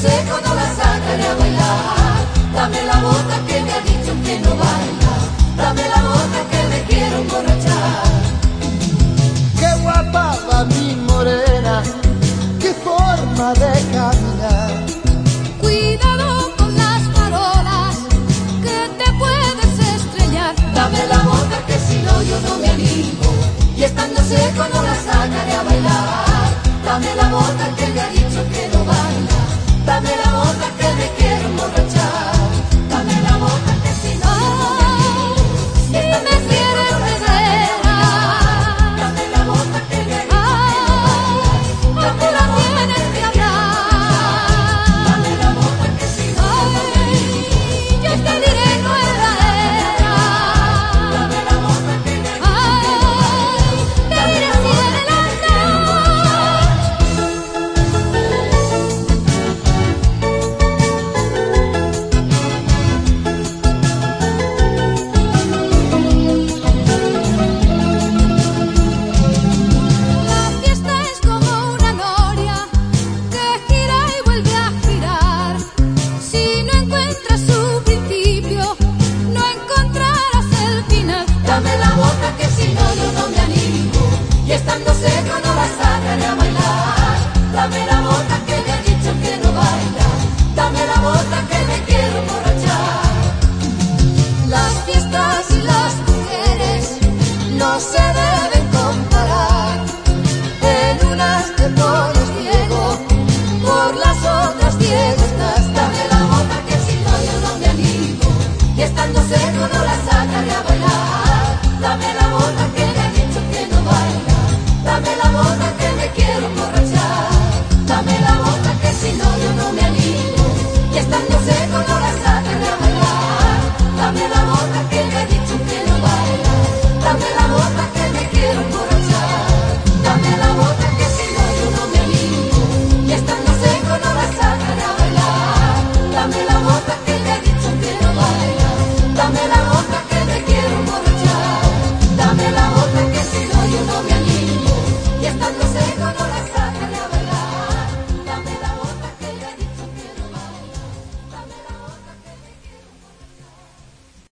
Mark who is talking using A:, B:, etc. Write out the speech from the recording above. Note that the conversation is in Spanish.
A: consejo no la sacaré a bailar. Dame la bota que me ha dicho que no baila. Dame la bota que me quiero emborrachar.
B: Qué guapa va mi morena, qué forma de caminar.
A: Cuidado con las farolas, que te puedes estrellar. Dame la bota que si no yo no me animo. Y estando seco no no se deben comparar. En unas te pones ciego, por las otras ciego estás. Dame la bota que si no yo no me animo, y estando cero no la salgo.